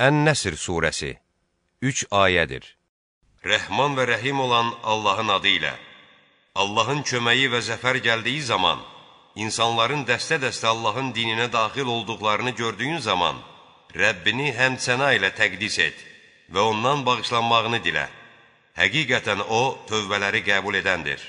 Ən-Nəsr surəsi 3 ayədir. Rəhman və Rəhim olan Allahın adı ilə Allahın köməyi və zəfər gəldiyi zaman insanların dəstə-dəstə Allahın dininə daxil olduqlarını gördüyün zaman Rəbbini həmd səna ilə təqdis et və ondan bağışlanmağını dilə. Həqiqətən O, tövbələri qəbul edəndir.